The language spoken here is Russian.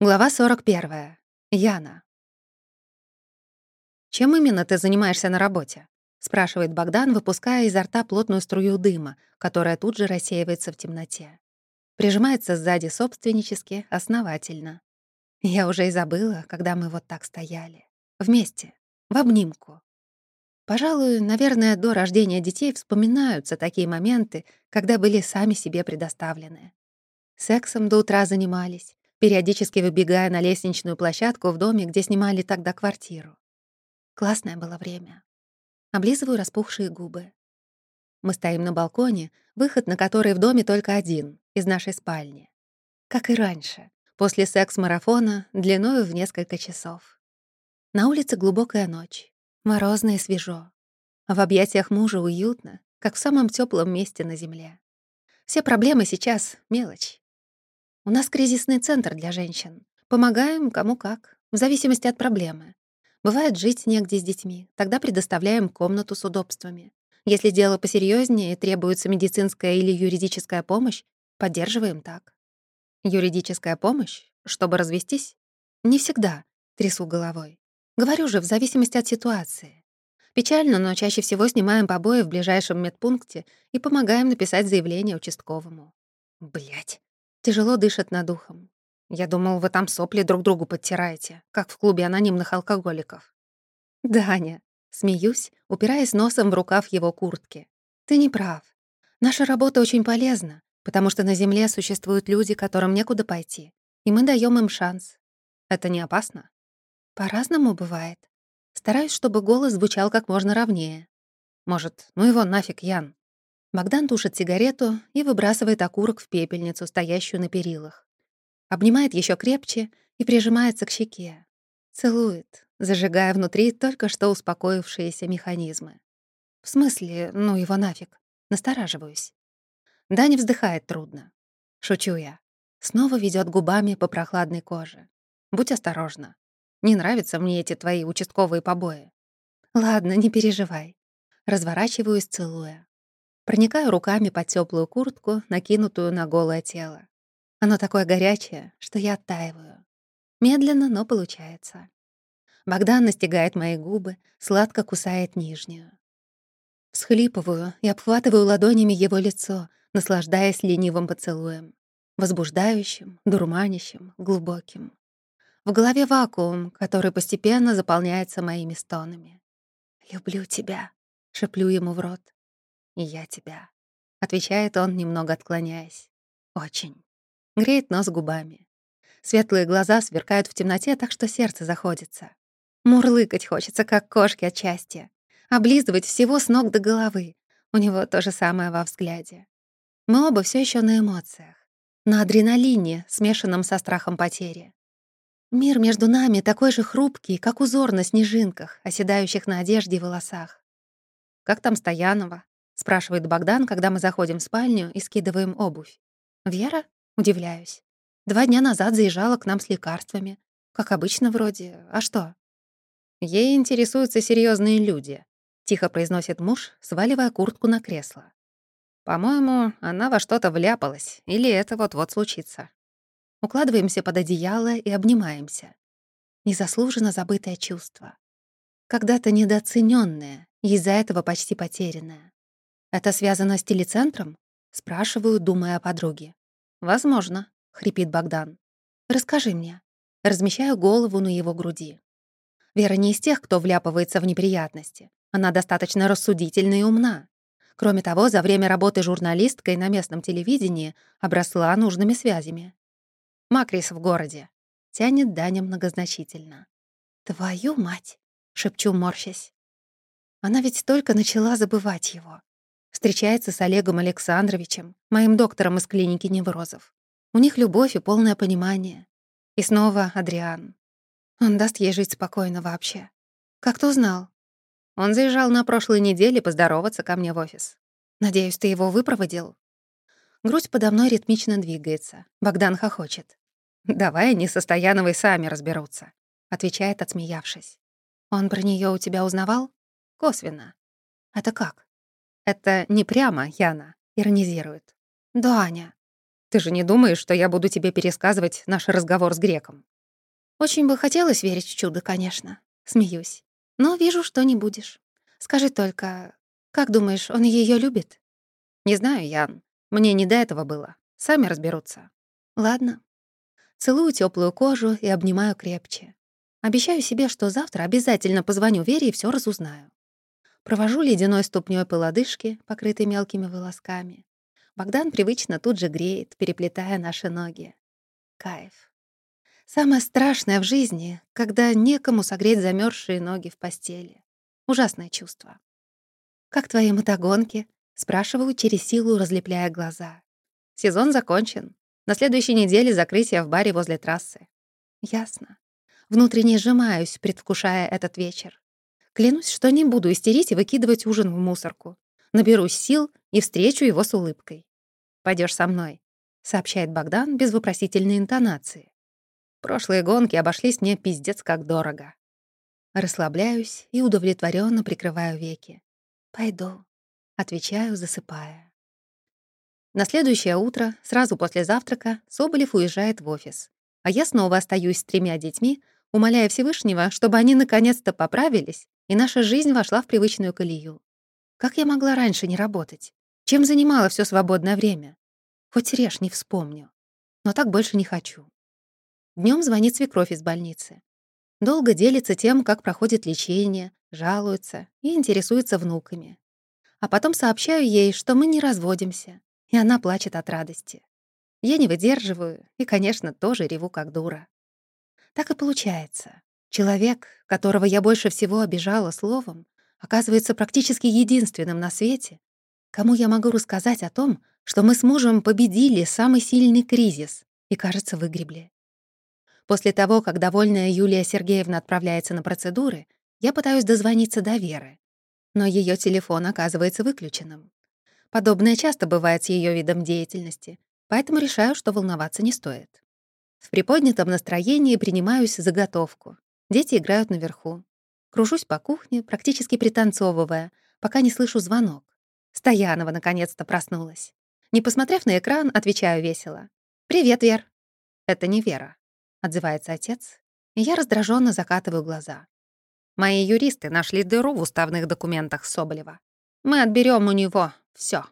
Глава 41. Яна. «Чем именно ты занимаешься на работе?» — спрашивает Богдан, выпуская изо рта плотную струю дыма, которая тут же рассеивается в темноте. Прижимается сзади собственнически, основательно. Я уже и забыла, когда мы вот так стояли. Вместе, в обнимку. Пожалуй, наверное, до рождения детей вспоминаются такие моменты, когда были сами себе предоставлены. Сексом до утра занимались, периодически выбегая на лестничную площадку в доме, где снимали тогда квартиру. Классное было время. Облизываю распухшие губы. Мы стоим на балконе, выход на который в доме только один, из нашей спальни. Как и раньше, после секс-марафона длиною в несколько часов. На улице глубокая ночь, морозно и свежо. В объятиях мужа уютно, как в самом теплом месте на земле. Все проблемы сейчас — мелочь. У нас кризисный центр для женщин. Помогаем кому как, в зависимости от проблемы. Бывает, жить негде с детьми, тогда предоставляем комнату с удобствами. Если дело посерьезнее и требуется медицинская или юридическая помощь, поддерживаем так. Юридическая помощь? Чтобы развестись? Не всегда, трясу головой. Говорю же, в зависимости от ситуации. Печально, но чаще всего снимаем побои в ближайшем медпункте и помогаем написать заявление участковому. Блять. Тяжело дышит над ухом. Я думал, вы там сопли друг другу подтираете, как в клубе анонимных алкоголиков. Даня, смеюсь, упираясь носом в рукав его куртки. Ты не прав. Наша работа очень полезна, потому что на Земле существуют люди, которым некуда пойти, и мы даем им шанс. Это не опасно? По-разному бывает. Стараюсь, чтобы голос звучал как можно ровнее. Может, ну его нафиг, Ян. Богдан тушит сигарету и выбрасывает окурок в пепельницу, стоящую на перилах. Обнимает еще крепче и прижимается к щеке. Целует, зажигая внутри только что успокоившиеся механизмы. В смысле, ну его нафиг. Настораживаюсь. Даня вздыхает трудно. Шучу я. Снова ведет губами по прохладной коже. Будь осторожна. Не нравятся мне эти твои участковые побои. Ладно, не переживай. Разворачиваюсь, целуя. Проникаю руками под теплую куртку, накинутую на голое тело. Оно такое горячее, что я оттаиваю. Медленно, но получается. Богдан настигает мои губы, сладко кусает нижнюю. Всхлипываю и обхватываю ладонями его лицо, наслаждаясь ленивым поцелуем. Возбуждающим, дурманящим, глубоким. В голове вакуум, который постепенно заполняется моими стонами. «Люблю тебя», — шеплю ему в рот. «И я тебя», — отвечает он, немного отклоняясь. «Очень». Греет нос губами. Светлые глаза сверкают в темноте, так что сердце заходится. Мурлыкать хочется, как кошки от счастья. Облизывать всего с ног до головы. У него то же самое во взгляде. Мы оба все еще на эмоциях. На адреналине, смешанном со страхом потери. Мир между нами такой же хрупкий, как узор на снежинках, оседающих на одежде и волосах. «Как там Стоянова?» — спрашивает Богдан, когда мы заходим в спальню и скидываем обувь. «Вера?» — удивляюсь. Два дня назад заезжала к нам с лекарствами. Как обычно вроде. А что? Ей интересуются серьезные люди, тихо произносит муж, сваливая куртку на кресло. По-моему, она во что-то вляпалась, или это вот-вот случится. Укладываемся под одеяло и обнимаемся. Незаслуженно забытое чувство. Когда-то недооцененное, и из-за этого почти потерянное. «Это связано с телецентром?» — спрашиваю, думая о подруге. «Возможно», — хрипит Богдан. «Расскажи мне». Размещаю голову на его груди. Вера не из тех, кто вляпывается в неприятности. Она достаточно рассудительна и умна. Кроме того, за время работы журналисткой на местном телевидении обросла нужными связями. «Макрис в городе», — тянет Даня многозначительно. «Твою мать!» — шепчу, морщась. Она ведь только начала забывать его. Встречается с Олегом Александровичем, моим доктором из клиники неврозов. У них любовь и полное понимание. И снова Адриан. Он даст ей жить спокойно вообще. Как ты узнал? Он заезжал на прошлой неделе поздороваться ко мне в офис. Надеюсь, ты его выпроводил? Грудь подо мной ритмично двигается. Богдан хохочет. «Давай они со Стояновой сами разберутся», — отвечает, отсмеявшись. «Он про нее у тебя узнавал?» «Косвенно». «Это как?» «Это не прямо, Яна», — иронизирует. «Да, Аня, Ты же не думаешь, что я буду тебе пересказывать наш разговор с греком? Очень бы хотелось верить в чудо, конечно. Смеюсь. Но вижу, что не будешь. Скажи только, как думаешь, он ее любит? Не знаю, Ян. Мне не до этого было. Сами разберутся. Ладно. Целую теплую кожу и обнимаю крепче. Обещаю себе, что завтра обязательно позвоню Вере и все разузнаю. Провожу ледяной ступнёй по лодыжке, покрытой мелкими волосками. Богдан привычно тут же греет, переплетая наши ноги. Кайф. Самое страшное в жизни, когда некому согреть замерзшие ноги в постели. Ужасное чувство. «Как твои мотогонки?» — спрашиваю через силу, разлепляя глаза. «Сезон закончен. На следующей неделе закрытие в баре возле трассы». «Ясно. Внутренне сжимаюсь, предвкушая этот вечер. Клянусь, что не буду истерить и выкидывать ужин в мусорку. Наберусь сил и встречу его с улыбкой. Пойдешь со мной», — сообщает Богдан без вопросительной интонации. «Прошлые гонки обошлись мне пиздец как дорого». Расслабляюсь и удовлетворенно прикрываю веки. «Пойду», — отвечаю, засыпая. На следующее утро, сразу после завтрака, Соболев уезжает в офис. А я снова остаюсь с тремя детьми, умоляя Всевышнего, чтобы они наконец-то поправились, и наша жизнь вошла в привычную колею. Как я могла раньше не работать? Чем занимала все свободное время? Хоть режь, не вспомню. Но так больше не хочу. Днем звонит свекровь из больницы. Долго делится тем, как проходит лечение, жалуется и интересуется внуками. А потом сообщаю ей, что мы не разводимся, и она плачет от радости. Я не выдерживаю и, конечно, тоже реву как дура. Так и получается. Человек, которого я больше всего обижала словом, оказывается практически единственным на свете, кому я могу рассказать о том, что мы с мужем победили самый сильный кризис и, кажется, выгребли. После того, как довольная Юлия Сергеевна отправляется на процедуры, я пытаюсь дозвониться до Веры. Но ее телефон оказывается выключенным. Подобное часто бывает с ее видом деятельности, поэтому решаю, что волноваться не стоит. В приподнятом настроении принимаюсь заготовку. Дети играют наверху. Кружусь по кухне, практически пританцовывая, пока не слышу звонок. Стоянова наконец-то проснулась. Не посмотрев на экран, отвечаю весело. «Привет, Вер». «Это не Вера», — отзывается отец, и я раздраженно закатываю глаза. Мои юристы нашли дыру в уставных документах Соболева. Мы отберем у него все.